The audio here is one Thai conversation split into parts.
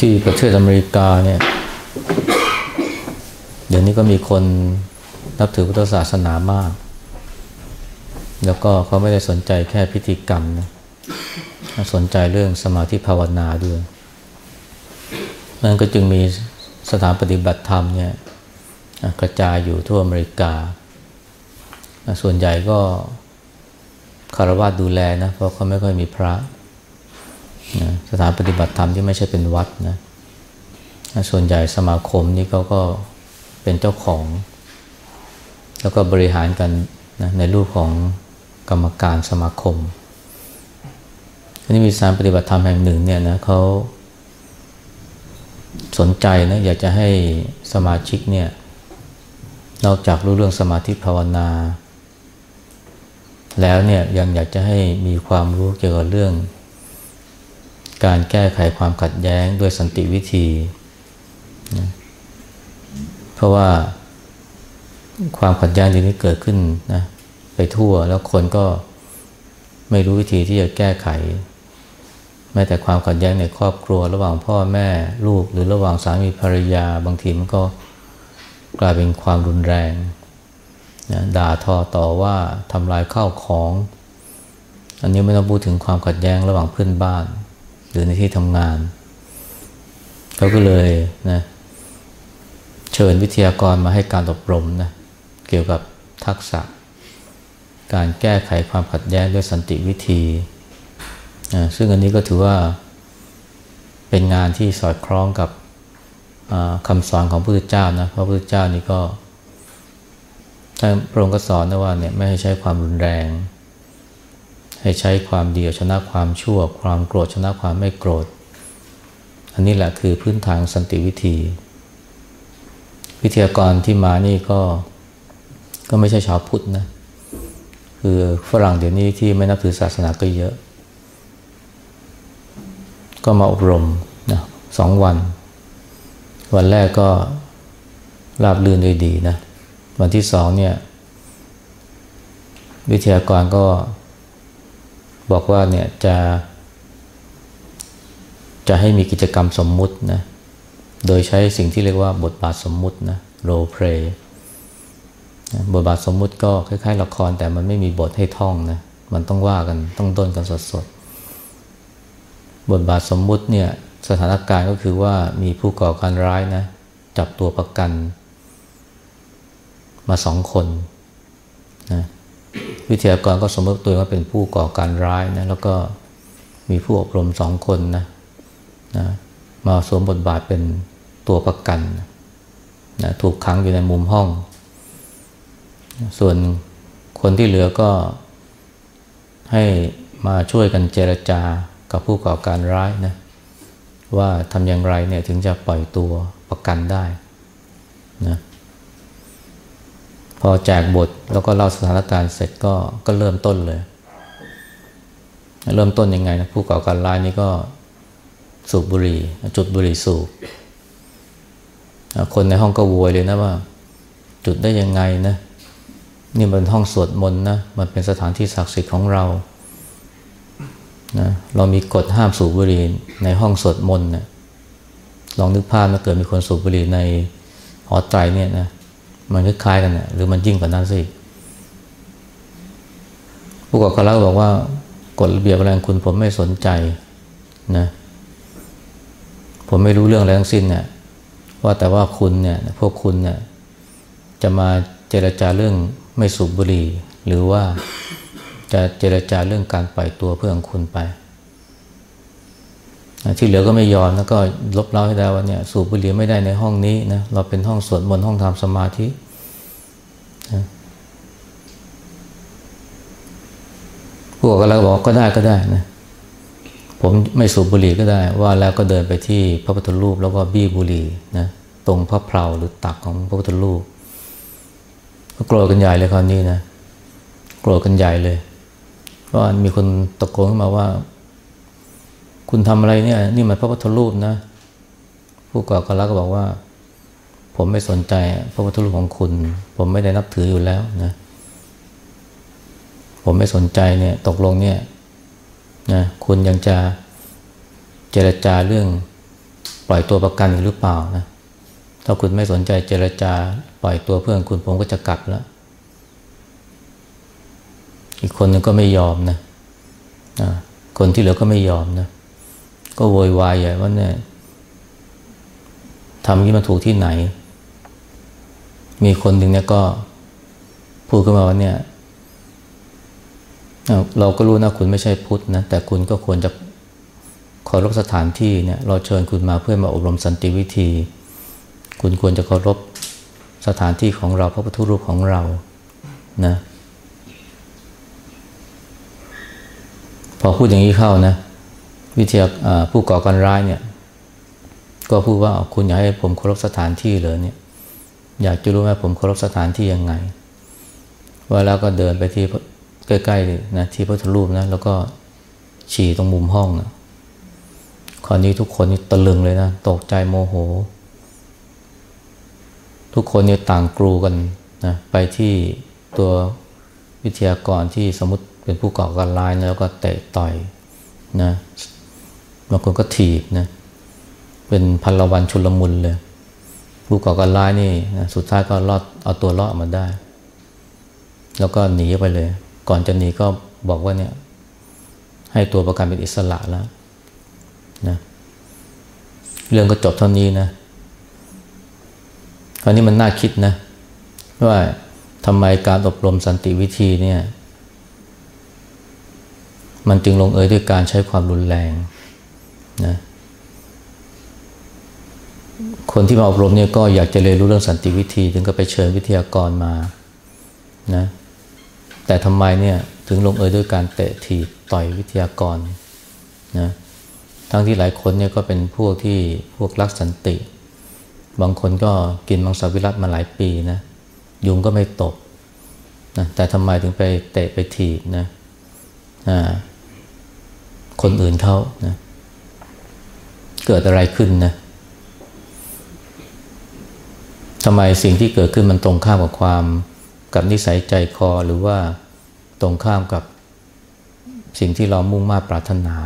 ที่ประเทศอเมริกาเนี่ย เดี๋ยวนี้ก็มีคนนับถือพุทธศาสนามาก แล้วก็เขาไม่ได้สนใจแค่พิธีกรรมนะสนใจเรื่องสมาธิภาวนาด้วยนั่นก็จึงมีสถานปฏิบัติธรรมเนี่ยกระจายอยู่ทั่วอเมริกา ส่วนใหญ่ก็คารวะดูแลนะ เพราะเขาไม่ค่อยมีพระ นะสถานปฏิบัติธรรมที่ไม่ใช่เป็นวัดนะส่วนใหญ่สมาคมนี่เขาก็เป็นเจ้าของ แล้วก็บริหารกันนะในรูปของกรรมการสมาคมอันนี้มีสถานปฏิบัติธรรมแห่งหนึ่งเนี่ยนะเขาสนใจนะอยากจะให้สมาชิกเนี่ยนอกจากรู้เรื่องสมาธิภาวนา แล้วเนี่ยยังอยากจะให้มีความรู้เกี่ยวกับเรื่อง การแก้ไขความขัดแย้งด้วยสันติวิธีนะเพราะว่าความขัดแย้งที่นี้เกิดขึ้นนะไปทั่วแล้วคนก็ไม่รู้วิธีที่จะแก้ไข แม้แต่ความขัดแย้งในครอบครัว ระหว่างพ่อแม่ลูกหรือระหว่างสามีภรรยา บางทีมันก็กลายเป็นความรุนแรงนะด่าทอต่อว่าทำลายข้าวของ อันนี้ไม่ต้องพูดถึงความขัดแย้งระหว่างเพื่อนบ้าน หรือในที่ทำงาน เขาก็เลยนะเชิญวิทยากรมาให้การอบรมนะเกี่ยวกับทักษะ การแก้ไขความขัดแย้งด้วยสันติวิธีนะซึ่งอันนี้ก็ถือว่าเป็นงานที่สอดคล้องกับคำสอนของพระพุทธเจ้านะพระพุทธเจ้านี่ก็ท่านพระองค์ก็สอนนะว่าเนี่ยไม่ให้ใช้ความรุนแรง ให้ใช้ความดีชนะความชั่ว ความโกรธชนะความไม่โกรธ อันนี้แหละคือพื้นฐานสันติวิธี วิทยากรที่มานี่ก็ก็ไม่ใช่ชาวพุทธนะคือฝรั่งเดี๋ยวนี้ที่ไม่นับถือศาสนาก็เยอะ ก็มาอบรมนะสองวัน วันแรกก็ราบรื่นด้วยดีนะ วันที่สองเนี่ย วิทยากรก็ บอกว่าเนี่ยจะจะให้มีกิจกรรมสมมุตินะ โดยใช้สิ่งที่เรียกว่าบทบาทสมมุตินะ role play บทบาทสมมุติก็คล้ายๆ ละครแต่มันไม่มีบทให้ท่องนะ มันต้องว่ากันต้องต้นกันสดๆ บทบาทสมมุติเนี่ยสถานการณ์ก็คือว่ามีผู้ก่อการร้ายนะ จับตัวประกัน มาสองคนนะ วิทยากรก็สมมติตัวว่าเป็นผู้ก่อการร้ายนะแล้วก็มีผู้อบรมสองคนนะนะมาสวมบทบาทเป็นตัวประกันนะถูกขังอยู่ในมุมห้อง ส่วนคนที่เหลือก็ให้มาช่วยกันเจรจากับผู้ก่อการร้ายนะว่าทำอย่างไรเนี่ยถึงจะปล่อยตัวประกันได้นะ พอแจกบทแล้วก็เล่าสถานการณ์เสร็จก็ก็เริ่มต้นเลย เริ่มต้นยังไงนะผู้ก่อการร้ายนี่ก็สูบบุหรี่ จุดบุหรี่สูบคนในห้องก็โวยเลยนะว่า จุดได้ยังไงนะ นี่มันห้องสวดมนต์นะ มันเป็นสถานที่ศักดิ์สิทธิ์ของเรานะเรามีกฎห้ามสูบบุหรี่ในห้องสวดมนต์นะลองนึกภาพถ้าเกิดมีคนสูบบุหรี่ในหอไตรเนี่ยนะ มันคล้ายกันนะหรือมันยิ่งกว่านั้นสิผู้ก่อการร้ายบอกว่ากฎระเบียบอะไรคุณผมไม่สนใจนะผมไม่รู้เรื่องอะไรทั้งสิ้นเนี่ยว่าแต่ว่าคุณเนี่ยพวกคุณเนี่ยจะมาเจรจาเรื่องไม่สูบบุหรี่ หรือว่าจะเจรจาเรื่องการปล่อยตัวเพื่อของคุณไป ที่เหลือก็ไม่ยอมแล้วก็ลบเล้าให้ได้ว่าเนี่ยสูบบุหรี่ไม่ได้ในห้องนี้นะเราเป็นห้องสวดมนต์ห้องทำสมาธิพวกก็แล้วบอกก็ได้ก็ได้นะผมไม่สูบบุหรี่ก็ได้ ว่าแล้วก็เดินไปที่พระพุทธรูปแล้วก็บี้บุหรี่นะตรงพระเพลาหรือตักของพระพุทธรูปก็โกรธกันใหญ่เลยคราวนี้นะโกรธกันใหญ่เลยพรามีคนตะโกนขึ้นมาว่า คุณทำอะไรเนี่ย นี่มันพระพุทธรูปนะ ผู้ก่อการร้ายก็บอกว่า ผมไม่สนใจพระพุทธรูปของคุณ ผมไม่ได้นับถืออยู่แล้วนะผมไม่สนใจเนี่ยตกลงเนี่ยนะคุณยังจะเจรจาเรื่องปล่อยตัวประกันหรือเปล่านะถ้าคุณไม่สนใจเจรจาปล่อยตัวเพื่อนคุณผมก็จะกลับแล้ว อีกคนนึงก็ไม่ยอมนะคนที่เหลือก็ไม่ยอมนะ ก็โวยวายใหญ่ว่าเนี่ยทำนี้มันถูกที่ไหน มีคนหนึ่งเนี่ยก็พูดขึ้นมาว่าเนี่ยเราก็รู้นะคุณไม่ใช่พุทธนะ แต่คุณก็ควรจะเคารพสถานที่เนี่ย เราเชิญคุณมาเพื่อมาอบรมสันติวิธี คุณควรจะเคารพสถานที่ของเราพระพุทธรูปของเรานะ พอพูดอย่างนี้เข้านะ วิทยาผู้ก่อการร้ายเนี่ย ก็พูดว่าคุณอยากให้ผมเคารพสถานที่เลยเนี่ย อยากจะรู้ไหมผมเคารพสถานที่ยังไง ว่าแล้วก็เดินไปที่ใกล้ๆนะที่พระธรูปนะแล้วก็ฉี่ตรงมุมห้องนะคราวนี้ทุกคนนี่ตะลึงเลยนะตกใจโมโห ทุกคนเนี่ยต่างกรูกันนะไปที่ตัววิทยากรที่สมมติเป็นผู้ก่อการร้ายนะแล้วก็เตะต่อยนะ บางคนก็ถีบนะเป็นพันละวันชุลมุนเลย ผู้ก่อการร้ายนี่นะสุดท้ายก็รอดเอาตัวรอดออกมาได้ แล้วก็หนีไปเลย ก่อนจะหนีก็บอกว่าเนี่ย ให้ตัวประกันเป็นอิสระแล้วนะเรื่องก็จบเท่านี้นะคราวนี้มันน่าคิดนะ ว่าทำไมการอบรมสันติวิธีเนี่ย มันจึงลงเอยด้วยการใช้ความรุนแรง นะคนที่มาอบรมเนี่ยก็อยากจะเรียนรู้เรื่องสันติวิธี ถึงก็ไปเชิญวิทยากรมานะแต่ทำไมเนี่ยถึงลงเอยด้วยการเตะถีบต่อยวิทยากรนะทั้งที่หลายคนเนี่ยก็เป็นพวกที่พวกรักสันติ บางคนก็กินมังสวิรัตมาหลายปีนะยุงก็ไม่ตกนะแต่ทำไมถึงไปเตะไปถีบนะคนอื่นเขานะ เกิดอะไรขึ้นนะทำไมสิ่งที่เกิดขึ้นมันตรงข้ามกับความกับนิสัยใจคอหรือว่าตรงข้ามกับสิ่งที่เรามุ่งมา่ปรารถนา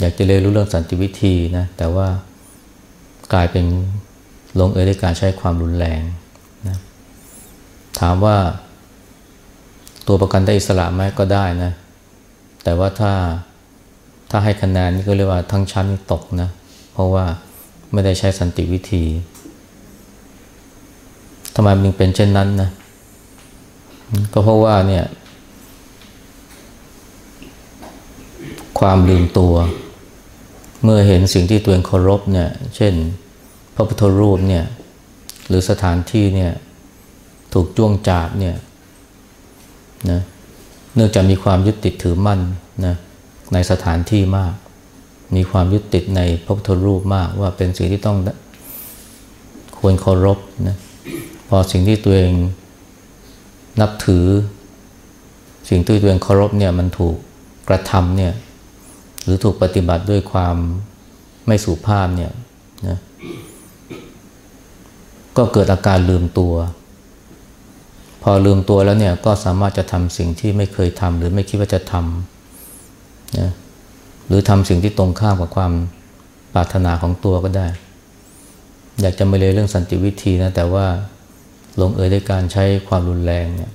อยากจะเรียนรู้เรื่องสันติวิธีนะแต่ว่ากลายเป็นลงเอยด้วยการใช้ความรุนแรงนะถามว่าตัวประกันได้อิสระไหมก็ได้นะ แต่ว่าถ้า ถ้าให้คะแนนนี่ก็เรียกว่าทั้งชั้นตกนะ เพราะว่าไม่ได้ใช้สันติวิธีทำไมมันเป็นเช่นนั้นนะ ก็เพราะว่าเนี่ย ความลืมตัว เมื่อเห็นสิ่งที่ตัวเองเคารพเนี่ย เช่น พระพุทธรูปเนี่ย หรือสถานที่เนี่ย ถูกจ้วงจาบเนี่ยนะเนื่องจากมีความยึดติดถือมั่นนะ ในสถานที่มาก มีความยึดติดในพระพุทธรูปมากว่าเป็นสิ่งที่ต้องควรเคารพนะพอสิ่งที่ตัวเองนับถือ สิ่งที่ตัวเองเคารพเนี่ยมันถูกกระทำเนี่ยหรือถูกปฏิบัติด้วยความไม่สุภาพเนี่ยนะก็เกิดอาการลืมตัว พอลืมตัวแล้วเนี่ยก็สามารถจะทำสิ่งที่ไม่เคยทำหรือไม่คิดว่าจะทำ นะหรือทำสิ่งที่ตรงข้ามกับความปรารถนาของตัวก็ได้ อยากจะมาเรียนเรื่องสันติวิธีนะแต่ว่าลงเอยด้วยการใช้ความรุนแรงเนี่ย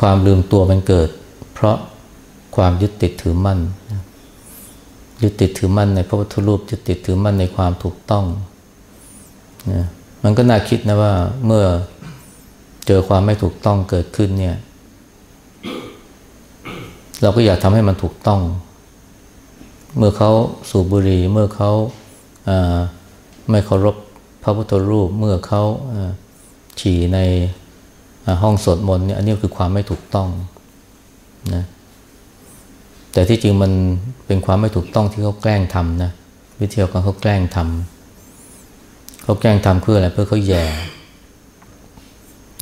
ความลืมตัวมันเกิด เพราะความยึดติดถือมั่น ยึดติดถือมั่นในพระพุทธรูปยึดติดถือมั่นในความถูกต้องนะมันก็น่าคิดนะว่าเมื่อเจอความไม่ถูกต้องเกิดขึ้นเนี่ย เราก็อยากทำให้มันถูกต้อง เมื่อเขาสูบบุหรี่เมื่อเขาไม่เคารพพระพุทธรูป เมื่อเขาฉี่ในห้องสวดมนต์เนี่ยอันนี้คือความไม่ถูกต้องนะแต่ที่จริงมันเป็นความไม่ถูกต้องที่เขาแกล้งทำนะวิทยากรเขาแกล้งทำเขาแกล้งทำเพื่ออะไรเพื่อเขาแย่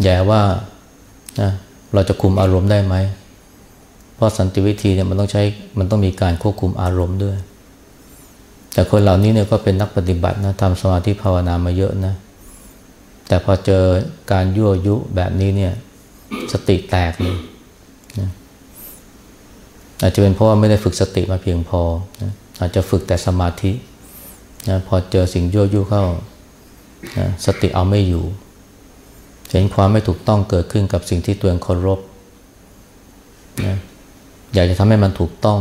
แย่ว่านะเราจะคุมอารมณ์ได้ไหม ราะสันติวิธีเนี่ยมันต้องใช้มันต้องมีการควบคุมอารมณ์ด้วย แต่คนเหล่านี้เนี่ยก็เป็นนักปฏิบัตินะทำสมาธิภาวนามาเยอะนะแต่พอเจอการยั่วยุแบบนี้เนี่ยสติแตกเลยนะอาจจะเป็นเพราะว่าไม่ได้ฝึกสติมาเพียงพอนะอาจจะฝึกแต่สมาธินะพอเจอสิ่งยั่วยุเข้านะสติเอาไม่อยู่เห็นความไม่ถูกต้องเกิดขึ้นกับสิ่งที่ตัวเองเคารพนะ อยากจะทำให้มันถูกต้อง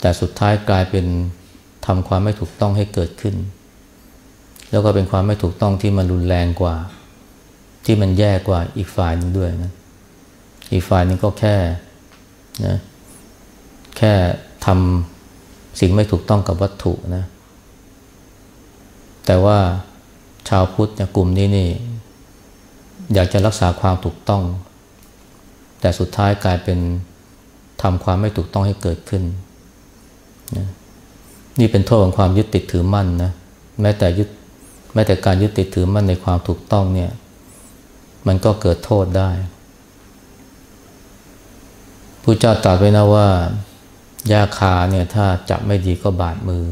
แต่สุดท้ายกลายเป็นทำความไม่ถูกต้องให้เกิดขึ้น แล้วก็เป็นความไม่ถูกต้องที่มันรุนแรงกว่า ที่มันแย่กว่าอีกฝ่ายนึงด้วยนะอีกฝ่ายนึงก็แค่นะแค่ทำสิ่งไม่ถูกต้องกับวัตถุนะ แต่ว่าชาวพุทธกลุ่มนี้นี่ อยากจะรักษาความถูกต้อง แต่สุดท้ายกลายเป็น ทำความไม่ถูกต้องให้เกิดขึ้นนะนี่เป็นโทษของความยึดติดถือมั่นนะแม้แต่ยึดแม้แต่การยึดติดถือมั่นในความถูกต้องเนี่ย มันก็เกิดโทษได้ผู้เจ้าตรัสไว้นะว่ายาคาเนี่ยถ้าจับไม่ดีก็บาดมือ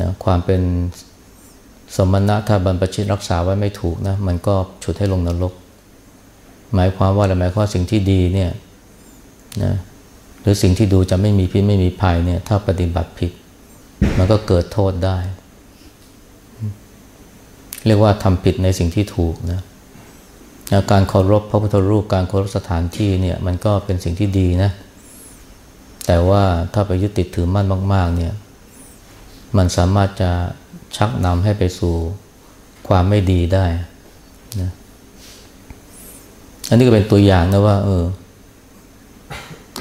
นะความเป็นสมณะถ้าบรรพชิตรักษาไว้ไม่ถูกนะมันก็ฉุดให้ลงนรก หมายความว่าอะไรหมายความสิ่งที่ดีเนี่ยนะ รือสิ่งที่ดูจะไม่มีพิษไม่มีภัยเนี่ยถ้าปฏิบัติผิด มันก็เกิดโทษได้ เรียกว่าทำผิดในสิ่งที่ถูกนะการเคารพพระพุทธรูปการเคารพสถานที่เนี่ยมันก็เป็นสิ่งที่ดีนะ แต่ว่าถ้าไปยึดติดถือมั่นมาก ๆ เนี่ย มันสามารถจะชักนำให้ไปสู่ความไม่ดีได้นะอันนี้ก็เป็นตัวอย่างนะว่า เออ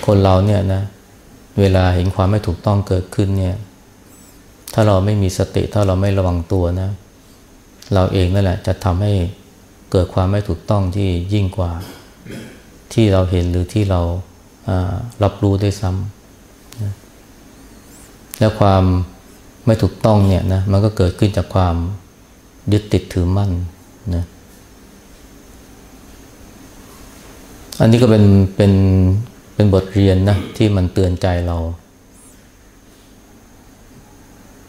คนเราเนี่ยนะเวลาเห็นความไม่ถูกต้องเกิดขึ้นเนี่ย ถ้าเราไม่มีสติถ้าเราไม่ระวังตัวนะ เราเองนั่นแหละจะทำให้เกิดความไม่ถูกต้องที่ยิ่งกว่า ที่เราเห็นหรือที่เรารับรู้ได้ซ้ำนะและความไม่ถูกต้องเนี่ยนะมันก็เกิดขึ้นจากความยึดติดถือมั่นนะอันนี้ก็เป็นเป็น เป็นบทเรียนนะที่มันเตือนใจเรา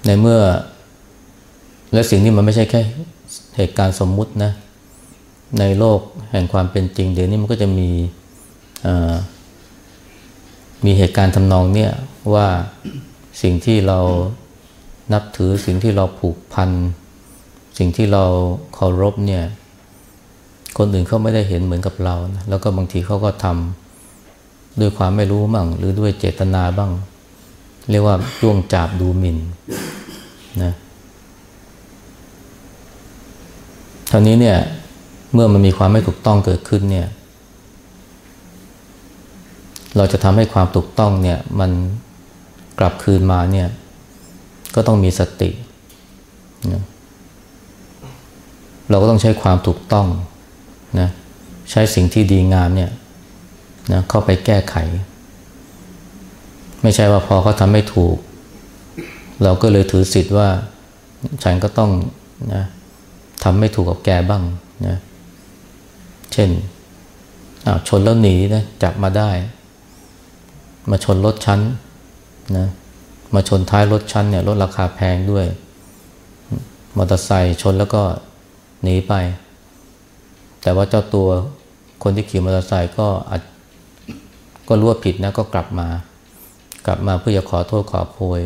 ในเมื่อ และสิ่งนี้มันไม่ใช่แค่เหตุการณ์สมมุตินะ ในโลกแห่งความเป็นจริง เดี๋ยวนี้มันก็จะมีมีเหตุการณ์ทำนองเนี่ยว่าสิ่งที่เรานับถือสิ่งที่เราผูกพัน สิ่งที่เราเคารพเนี่ย คนอื่นเขาไม่ได้เห็นเหมือนกับเรานะแล้วก็บางทีเขาก็ทำ ด้วยความไม่รู้บ้างหรือด้วยเจตนาบ้าง เรียกว่าจ้วงจับดูหมิ่นนะท่านี้เนี่ยเมื่อมันมีความไม่ถูกต้องเกิดขึ้นเนี่ย เราจะทำให้ความถูกต้องเนี่ย มันกลับคืนมาเนี่ย ก็ต้องมีสตินะเราก็ต้องใช้ความถูกต้องนะใช้สิ่งที่ดีงามเนี่ย นะเข้าไปแก้ไข ไม่ใช่ว่าพอเขาทำไม่ถูก เราก็เลยถือสิทธิ์ว่า ฉันก็ต้องนะทำไม่ถูกกับแกบ้างนะเช่นชนแล้วหนีนะจับมาได้ มาชนรถชั้นนะมาชนท้ายรถชั้นเนี่ยรถราคาแพงด้วย มอเตอร์ไซค์ชนแล้วก็หนีไป แต่ว่าเจ้าตัวคนที่ขี่มอเตอร์ไซค์ก็อาจ ก็รู้ว่าผิดนะก็กลับมา กลับมาเพื่อจะขอโทษขอโพย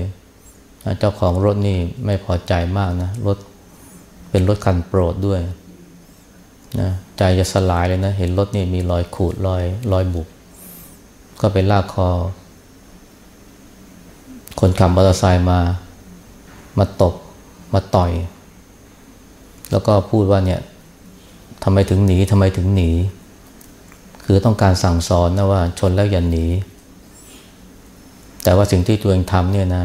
เจ้าของรถนี่ไม่พอใจมากนะรถเป็นรถคันโปรดด้วยนะใจจะสลายเลยนะ เห็นรถนี่มีรอยขูดรอยรอยบุบก็ไปลากคอ คนขับมอเตอร์ไซค์มา มาตบมาต่อย แล้วก็พูดว่าเนี่ยทำไมถึงหนีทำไมถึงหนี คือต้องการสั่งสอนนะว่าชนแล้วอย่าหนี แต่ว่าสิ่งที่ตัวเองทำเนี่ยนะ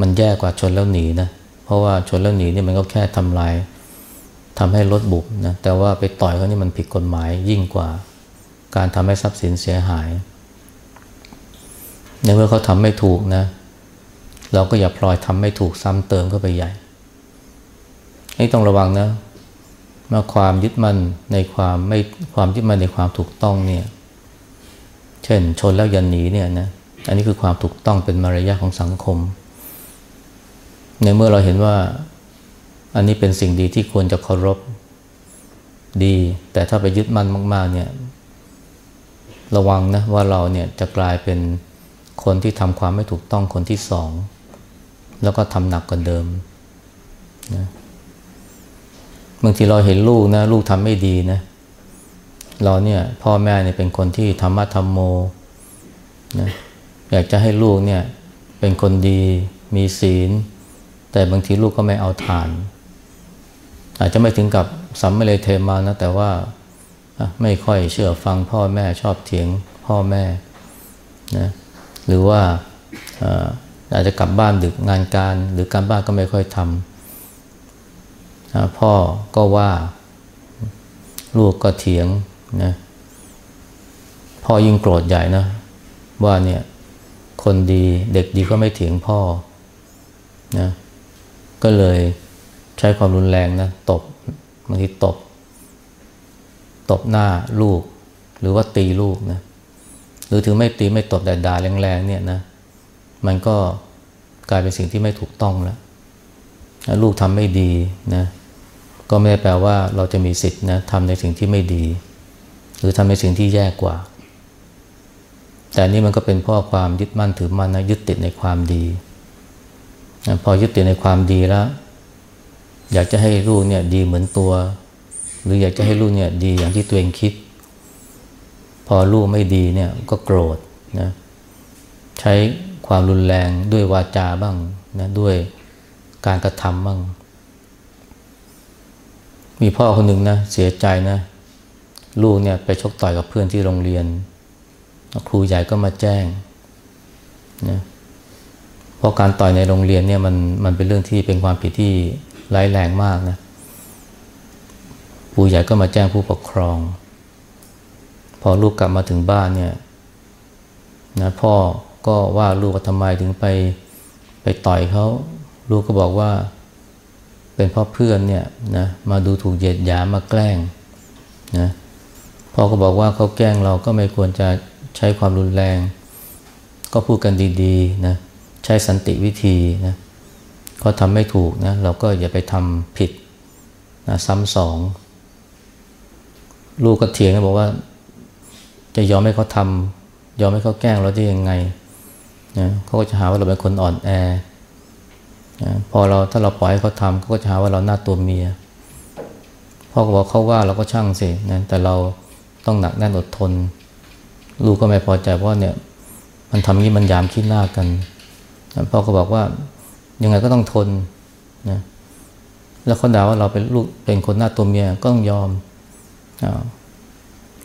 มันแย่กว่าชนแล้วหนีนะ เพราะว่าชนแล้วหนีนี่มันก็แค่ทำลายทำให้รถบุบนะ แต่ว่าไปต่อยเขานี่มันผิดกฎหมายยิ่งกว่า การทำให้ทรัพย์สินเสียหาย ในเมื่อเขาทำไม่ถูกนะ เราก็อย่าพลอยทำไม่ถูกซ้ำเติมเข้าไปใหญ่ให้ต้องระวังนะ มาความยึดมั่นในความไม่ความยึดมั่นในความถูกต้องเนี่ย เช่นชนแล้วยันหนีเนี่ยนะอันนี้คือความถูกต้องเป็นมารยาของสังคม ในเมื่อเราเห็นว่าอันนี้เป็นสิ่งดีที่ควรจะเคารพดี แต่ถ้าไปยึดมั่นมาก ๆ เนี่ย ระวังนะว่าเราเนี่ยจะกลายเป็นคนที่ทำความไม่ถูกต้องคนที่สอง แล้วก็ทำหนักกว่าเดิมนะ บางทีเราเห็นลูกนะ ลูกทำไม่ดีนะ เราเนี่ยพ่อแม่เนี่ยเป็นคนที่ธรรมะธรรมโมนะอยากจะให้ลูกเนี่ยเป็นคนดีมีศีล แต่บางทีลูกก็ไม่เอาทาน อาจจะไม่ถึงกับสัมมเลเทมานะ แต่ว่าไม่ค่อยเชื่อฟังพ่อแม่ชอบเถียงพ่อแม่นะหรือว่าอาจจะกลับบ้านดึกงานการ หรือการบ้านก็ไม่ค่อยทำ พ่อก็ว่า ลูกก็เถียงนะพ่อยิ่งโกรธใหญ่นะ ว่าเนี่ยคนดีเด็กดีก็ไม่เถียงพ่อนะก็เลยใช้ความรุนแรงนะตบบางทีตบ ตบหน้าลูก หรือว่าตีลูกนะหรือถึงไม่ตีไม่ตบแต่ด่าแรงๆเนี่ยนะมันก็กลายเป็นสิ่งที่ไม่ถูกต้องแล้วลูกทำไม่ดีนะ ก็ไม่ได้แปลว่าเราจะมีสิทธิ์นะทำในสิ่งที่ไม่ดี หรือทำในสิ่งที่แย่กว่า แต่นี่มันก็เป็นพราะความยึดมั่นถือมั่นนะยึดติดในความดี พอยึดติดในความดีแล้ว อยากจะให้ลูกเนี่ยดีเหมือนตัว หรืออยากจะให้ลูกเนี่ยดีอย่างที่ตัวเองคิด พอลูกไม่ดีเนี่ยก็โกรธนะใช้ความรุนแรงด้วยวาจาบ้างนะด้วยการกระทำบ้าง มีพ่อคนหนึ่งนะเสียใจนะ ลูกเนี่ยไปชกต่อยกับเพื่อนที่โรงเรียน ครูใหญ่ก็มาแจ้งนะเพราะการต่อยในโรงเรียนเนี่ยมันมันเป็นเรื่องที่เป็นความผิดที่ร้ายแรงมากนะครูใหญ่ก็มาแจ้งผู้ปกครอง พอลูกกลับมาถึงบ้านเนี่ยนะพ่อก็ว่าลูกว่าทำไมถึงไปไปต่อยเขาลูกก็บอกว่า เป็นพ่อเพื่อนเนี่ยนะมาดูถูกเหยียดหยามมาแกล้งนะพ่อก็บอกว่าเขาแกล้งเราก็ไม่ควรจะใช้ความรุนแรง ก็พูดกันดีๆนะใช้สันติวิธีนะเขาทำไม่ถูกนะเราก็อย่าไปทำผิดนะซ้ำสอง ลูกก็เถียงนะบอกว่า จะยอมให้เขาทำยอมให้เขาแกล้งเราได้ยังไงนะเขาก็จะหาว่าเราเป็นคนอ่อนแอ นะพอเราถ้าเราปล่อยให้เขาทำเขาก็จะหาว่าเราหน้าตัวเมียพ่อก็บอกเขาว่าเราก็ช่างสินะแต่เราต้องหนักแน่นอดทน ลูกก็ไม่พอใจเพราะเนี่ย มันทำนี้มันยามคิดหน้ากันพ่อก็บอกว่ายังไงก็ต้องทนนะแล้วเขาด่าว่าเราเป็นลูกเป็นคนหน้าตัวเมียก็ต้องยอม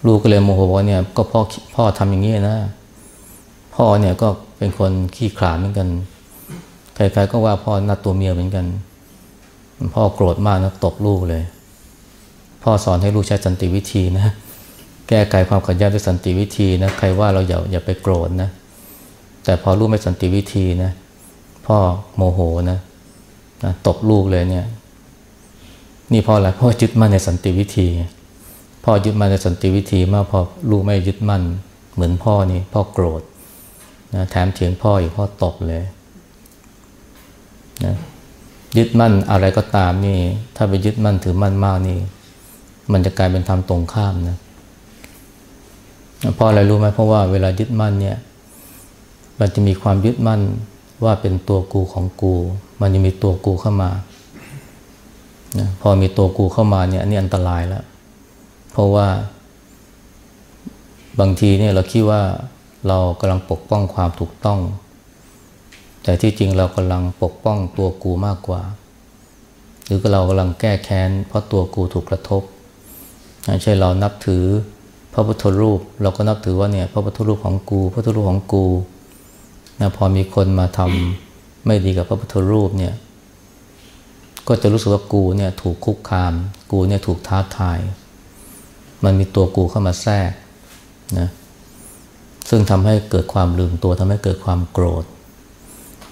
ลูกก็เลยโมโหว่าเนี่ย ก็พ่อพ่อทำอย่างนี้นะ พ่อเนี่ยก็เป็นคนขี้ขลาดเหมือนกัน ใครๆก็ว่าพ่อหน้าตัวเมียเหมือนกัน พ่อโกรธมากนะตบลูกเลย พ่อสอนให้ลูกใช้สันติวิธีนะ แก้ไขความขัดแย้งด้วยสันติวิธีนะใครว่าเราอย่าอย่าไปโกรธนะ แต่พอลูกไม่สันติวิธีนะ พ่อโมโหนะนะตบลูกเลยเนี่ย นี่พ่ออะไรพ่อยึดมั่นในสันติวิธี พ่อยึดมั่นในสันติวิธีมากพอลูกไม่ยึดมั่น เหมือนพ่อนี่พ่อโกรธนะแถมเถียงพ่ออีกพ่อตบเลย นะยึดมั่นอะไรก็ตามนี่ ถ้าไปยึดมั่นถือมั่นมากนี่ มันจะกลายเป็นทำตรงข้ามนะเพราะอะไรรู้ไหมเพราะว่าเวลายึดมั่นเนี่ย มันจะมีความยึดมั่นว่าเป็นตัวกูของกู มันจะมีตัวกูเข้ามานะพอมีตัวกูเข้ามาเนี่ยอันนี้อันตรายแล้ว เพราะว่าบางทีเนี่ยเราคิดว่าเรากำลังปกป้องความถูกต้อง แต่ที่จริงเรากำลังปกป้องตัวกูมากกว่า หรือเรากำลังแก้แค้นเพราะตัวกูถูกกระทบใช่เรานับถือพระพุทธรูป เราก็นับถือว่าเนี่ยพระพุทธรูปของกูพระพุทธรูปของกูนะพอมีคนมาทำไม่ดีกับพระพุทธรูปเนี่ยก็จะรู้สึกว่ากูเนี่ยถูกคุกคาม กูเนี่ยถูกท้าทาย มันมีตัวกูเข้ามาแทรกนะซึ่งทำให้เกิดความลืมตัวทำให้เกิดความโกรธ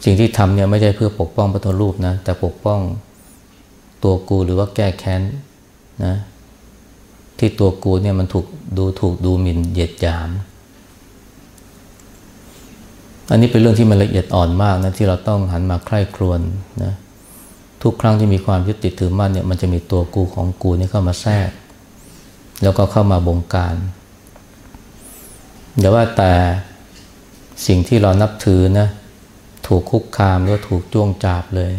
สิ่งที่ทำเนี่ยไม่ใช่เพื่อปกป้องพระทรูปนะแต่ปกป้องตัวกูหรือว่าแก้แค้นนะที่ตัวกูเนี่ยมันถูกดูถูกดูหมิ่นเหยียดหยาม อันนี้เป็นเรื่องที่มันละเอียดอ่อนมากนะที่เราต้องหันมาใคร่ครวญนะทุกครั้งที่มีความยึดติดถือมั่นเนี่ยมันจะมีตัวกูของกูนี่เข้ามาแทรก แล้วก็เข้ามาบงการเดี๋ยวว่าแต่สิ่งที่เรานับถือนะ ถูกคุกคามหรือถูกจ้วงจาบเลย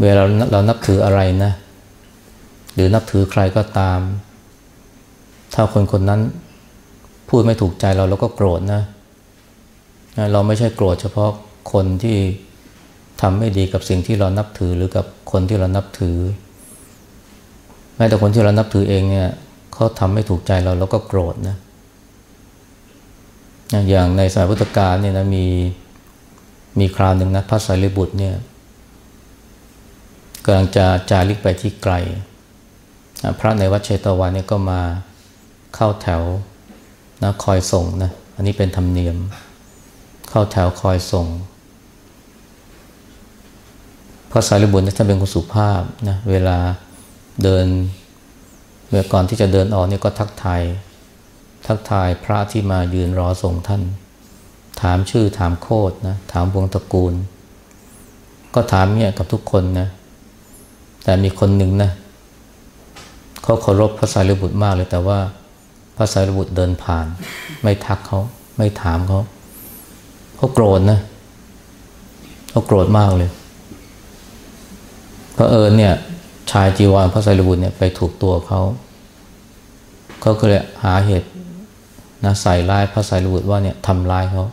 เวลาเรานับถืออะไรนะ หรือนับถือใครก็ตาม ถ้าคนคนนั้นพูดไม่ถูกใจเราเราก็โกรธนะ เราไม่ใช่โกรธเฉพาะคนที่ทำไม่ดีกับสิ่งที่เรานับถือหรือกับคนที่เรานับถือ แม้แต่คนที่เรานับถือเองเนี่ยเขาทำไม่ถูกใจเราเราก็โกรธนะ อย่างในสายพุทธกาลเนี่ยนะมี มีคราวหนึ่งนะพระสารีบุตรเนี่ยกำลังจะจาริกไปที่ไกล พระในวัดเชตวันเนี่ยก็มาเข้าแถวนะคอยส่งนะอันนี้เป็นธรรมเนียม เข้าแถวคอยส่งพระสารีบุตรท่านเป็นคนสุภาพนะเวลาเดินเมื่อก่อนที่จะเดินออกเนี่ยก็ทักทายทักทายพระที่มายืนรอส่งท่าน ถามชื่อถามโคดนะถามวงตระกูล ก็ถามเนี่ยกับทุกคนนะ แต่มีคนหนึ่งนะเขาเคารพพระสารีบุตรมากเลย แต่ว่าพระสารีบุตรเดินผ่าน ไม่ทักเขาไม่ถามเขาเขาโกรธนะเขาโกรธมากเลยพระเอิญเนี่ย ชายจีวรพระสารีบุตรเนี่ยไปถูกตัวเขาเขาก็เลยหาเหตุนะใส่ร้ายพระสารีบุตรว่าเนี่ยทำร้ายเขา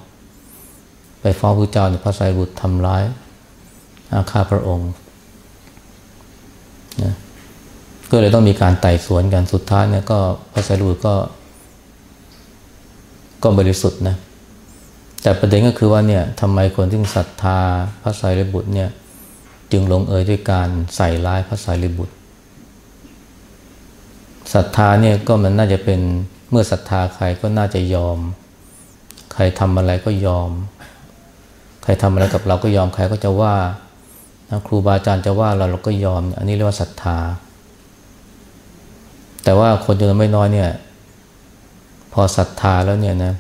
ฟ้องพระเจ้าเนี่ยพระสารีบุตรทำร้ายอาฆาพระองค์นะก็เลยต้องมีการไต่สวนกันสุดท้ายเนี่ยก็พระสารีบุตรก็ ก็บริสุทธิ์นะแต่ประเด็นก็คือว่าเนี่ยทำไมคนที่ศรัทธาพระสารีบุตรเนี่ยจึงลงเอยด้วยการใส่ร้ายพระสารีบุตรศรัทธาเนี่ยก็มันน่าจะเป็นเมื่อศรัทธาใครก็น่าจะยอม ใครทำอะไรก็ยอม ครทำอะไรกับเราก็ยอมใครก็จะว่าครูบาอาจารย์จะว่าเราเราก็ยอม อันนี้เรียกว่าศรัทธา แต่ว่าคนจำนวนไม่น้อยเนี่ย พอศรัทธาแล้วเนี่ยนะ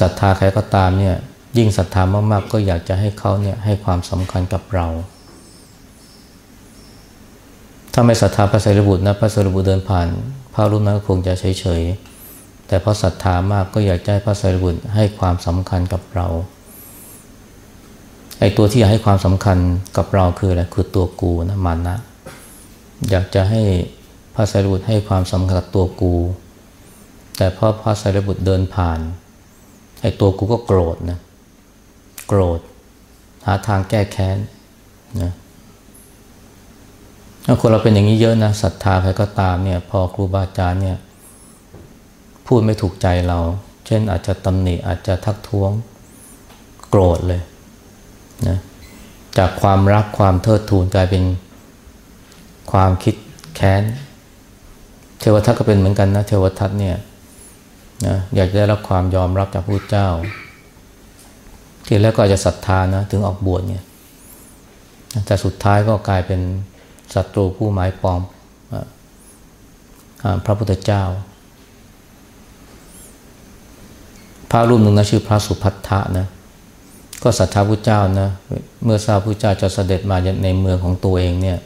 ศรัทธาใครก็ตามเนี่ยยิ่งศรัทธามากๆ ก็อยากจะให้เขาเนี่ยให้ความสำคัญกับเรา ถ้าไม่ศรัทธาพระสารีบุตรนะพระสารีบุตรเดินผ่านพระรูปนั้นก็คงจะเฉยๆ แต่เพราะศรัทธามากก็อยากให้พระสารีบุตรให้ความสำคัญกับเราไอ้ตัวที่อยากให้ความสำคัญกับเราคืออะไรคือตัวกูนะมันนะอยากจะให้พระสารีบุตรให้ความสำคัญกับตัวกู แต่พอพระสารีบุตรเดินผ่านไอ้ตัวกูก็โกรธนะโกรธ หาทางแก้แค้นนะถ้าคนเราเป็นอย่างนี้เยอะนะศรัทธาใครก็ตามเนี่ย พอครูบาอาจารย์เนี่ย พูดไม่ถูกใจเรา เช่นอาจจะตำหนิอาจจะทักท้วงโกรธเลยนะจากความรักความเทิดทูนกลายเป็นความคิดแค้น เทวทัตก็เป็นเหมือนกันนะเทวทัตเนี่ยนะอยากจะได้รับความยอมรับจากพระเจ้า ทีแรกก็อาจจะศรัทธานะถึงออกบวชเนี่ยแต่สุดท้ายก็กลายเป็นศัตรูผู้หมายปองพระพุทธเจ้า พระรูปหนึ่งนะชื่อพระสุพัทธะนะก็ศรัทธาพระเจ้านะเมื่อทราบพระเจ้าจะเสด็จมาในเมืองของตัวเองเนี่ย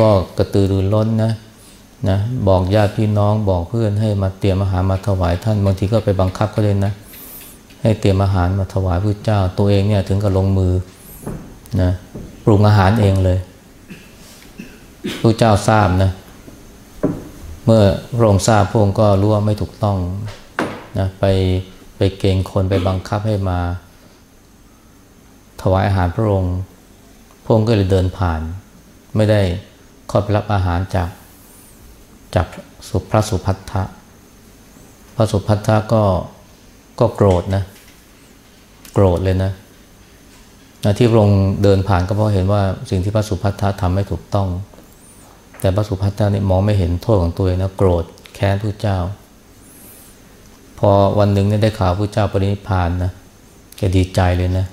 ก็กระตือรือร้นนะนะบอกญาติพี่น้องบอกเพื่อนให้มาเตรียมอาหารมาถวายท่านบางทีก็ไปบังคับก็เลยนะ ให้เตรียมอาหารมาถวายพระเจ้า ตัวเองเนี่ยถึงกับลงมือนะปรุงอาหารเองเลยพระเจ้าทราบนะเมื่อพระองค์ทราบพระองค์ก็รู้ว่าไม่ถูกต้องนะไป ไปเกณฑ์คนไปบังคับให้มา ถวายอาหารพระองค์พระองค์ก็เลยเดินผ่าน ไม่ได้เข้าไปรับอาหารจากจากสุพระสุพัทธะพระสุพัทธะก็ก็โกรธนะ โกรธเลยนะนะที่พระองค์เดินผ่านก็เพราะเห็นว่าสิ่งที่พระสุภัทธะทำไม่ถูกต้อง แต่พระสุภัทธะนี่มองไม่เห็นโทษของตัวเองนะโกรธแค้นพระเจ้า พอวันหนึ่งเนี่ยได้ข่าวพระเจ้าปรินิพานนะแกดีใจเลยนะ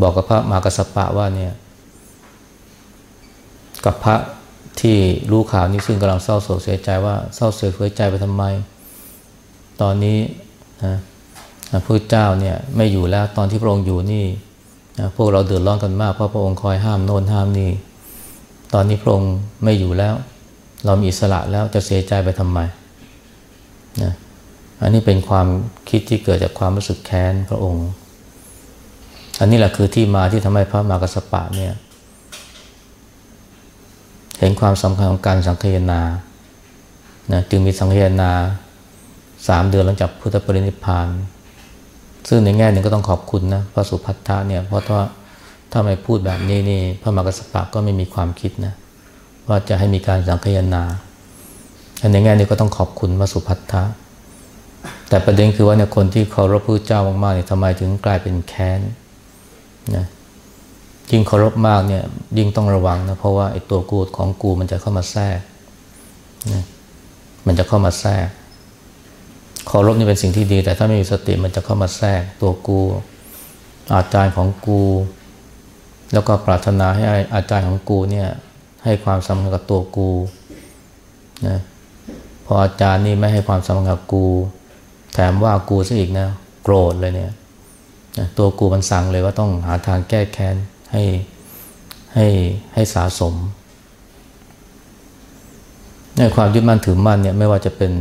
บอกกับพระมากระสปะว่าเนี่ย กับพระที่รู้ข่าวนี้ซึ่งกำลังเศร้าโศกเสียใจว่าเศร้าเสียใจไปทำไม ตอนนี้นะพระเจ้าเนี่ยไม่อยู่แล้วตอนที่พระองค์อยู่นี่นะพวกเราเดือดร้อนกันมากเพราะพระองค์คอยห้ามโน่นห้ามนี่ ตอนนี้พระองค์ไม่อยู่แล้ว เรามีอิสระแล้วจะเสียใจไปทำไมนะ อันนี้เป็นความคิดที่เกิดจากความรู้สึกแค้นพระองค์ อันนี้แหละคือที่มาที่ทำให้พระมากสปะเนี่ย เห็นความสำคัญของการสังคยนานะจึงมีสังคยนาสามเดือนหลังจากพุทธปรินิพาน ซึ่งในแง่หนึ่งก็ต้องขอบคุณนะพระสุพัทธะเนี่ย เพราะถ้าถ้าไม่พูดแบบนี้นี่พระมากสปะก็ไม่มีความคิดนะว่าจะให้มีการสังคยนาในแง่นี้ก็ต้องขอบคุณพระสุพัทธะ แต่ประเด็นคือว่าเนี่ยคนที่เคารพพระเจ้ามากๆเนี่ยทำไมถึงกลายเป็นแค้นนะยิ่งเคารพมากเนี่ยยิ่งต้องระวังนะเพราะว่าไอ้ตัวกูของกูมันจะเข้ามาแทรกนะมันจะเข้ามาแทรกเคารพนี่เป็นสิ่งที่ดี แต่ถ้าไม่มีสติมันจะเข้ามาแทรกตัวกู อาจารย์ของกู แล้วก็ปรารถนาให้อาจารย์ของกูเนี่ยให้ความสำคัญกับตัวกูนะพออาจารย์นี่ไม่ให้ความสำคัญกับกู แถมว่ากูซะอีกนะโกรธเลยเนี่ยตัวกูมันสั่งเลยว่าต้องหาทางแก้แค้นให้ให้ให้สาสมในความยึดมั่นถือมั่นเนี่ยไม่ว่าจะเป็น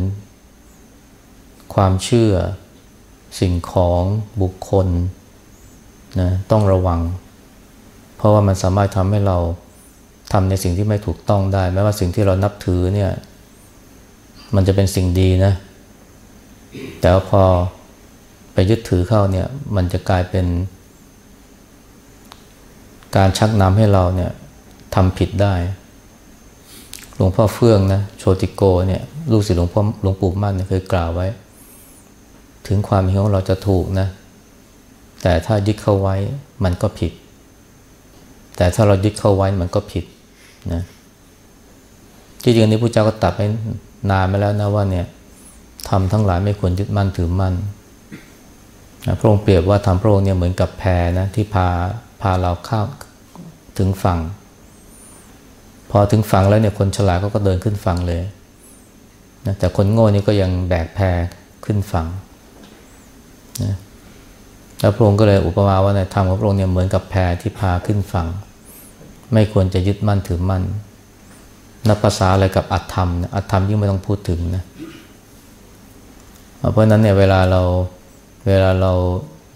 ความเชื่อสิ่งของบุคคลนะต้องระวัง เพราะว่ามันสามารถทำให้เราทำในสิ่งที่ไม่ถูกต้องได้แม้ว่าสิ่งที่เรานับถือเนี่ย มันจะเป็นสิ่งดีนะ แต่ว่าพอไปยึดถือเข้าเนี่ย มันจะกลายเป็น การชักนำให้เราเนี่ยทำผิดได้ หลวงพ่อเฟื่องนะโชติโกเนี่ยลูกศิษย์หลวงพ่อหลวงปู่มั่นเนี่ยเคยกล่าวไว้ ถึงความเห็นของเราจะถูกนะ แต่ถ้ายึดเข้าไว้มันก็ผิด แต่ถ้าเรายึดเข้าไว้มันก็ผิดนะที่จริงนี้พระเจ้าก็ตัดไปนานมาแล้วนะว่าเนี่ย ทำทั้งหลายไม่ควรยึดมั่นถือมั่นนะพระองค์เปรียบว่าทำพระองค์เนี่ยเหมือนกับแพนะที่พาพาเราเข้าถึงฝั่ง พอถึงฝั่งแล้วเนี่ยคนฉลาดก็ก็เดินขึ้นฝั่งเลยนะแต่คนโง่นี่ก็ยังแบกแพขึ้นฝั่งนะแล้วพระองค์ก็เลยอุปมาว่าในธรรมของพระองค์เนี่ยเหมือนกับแพที่พาขึ้นฝั่ง ไม่ควรจะยึดมั่นถือมั่นนับภาษาอะไรกับอัตธรรมอัตธรรมยิ่งไม่ต้องพูดถึงนะ เพราะนั้นเนี่ยเวลาเราเวลาเรา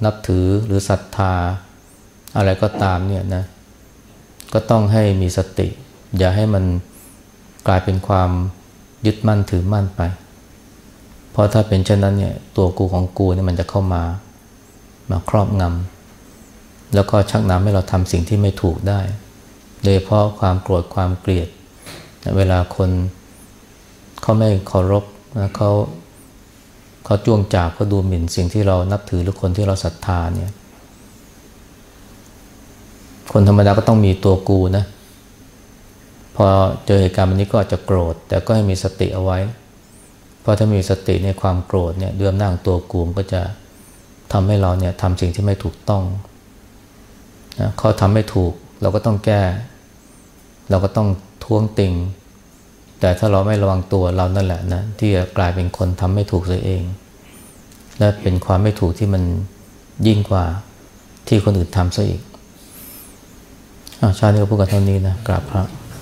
นับถือหรือศรัทธา อะไรก็ตามเนี่ยนะก็ต้องให้มีสติ อย่าให้มันกลายเป็นความยึดมั่นถือมั่นไป เพราะถ้าเป็นเช่นนั้นเนี่ยตัวกูของกูเนี่ยมันจะเข้ามามาครอบงำแล้วก็ชักนำให้เราทำสิ่งที่ไม่ถูกได้ โดยเพราะความโกรธความเกลียด เวลาคนเขาไม่เคารพนะเขา เขาจ้วงจาบเขาดูหมิ่นสิ่งที่เรานับถือหรือคนที่เราศรัทธาเนี่ยคนธรรมดาก็ต้องมีตัวกูนะ พอเจอเหตุการณ์แบบนี้ก็อาจจะโกรธ แต่ก็ให้มีสติเอาไว้ เพราะถ้ามีสติในความโกรธเนี่ยเดือมนั่งตัวกูมก็จะทำให้เราเนี่ยทำสิ่งที่ไม่ถูกต้องนะเขาทำไม่ถูก เราก็ต้องแก้ เราก็ต้องท้วงติง แต่ถ้าเราไม่ระวังตัวเรานั่นแหละนะที่จะกลายเป็นคนทำไม่ถูกตัวเอง และเป็นความไม่ถูกที่มันยิ่งกว่าที่คนอื่นทำซะอีกอาชาติก็พูดกันเท่านี้นะกราบพระ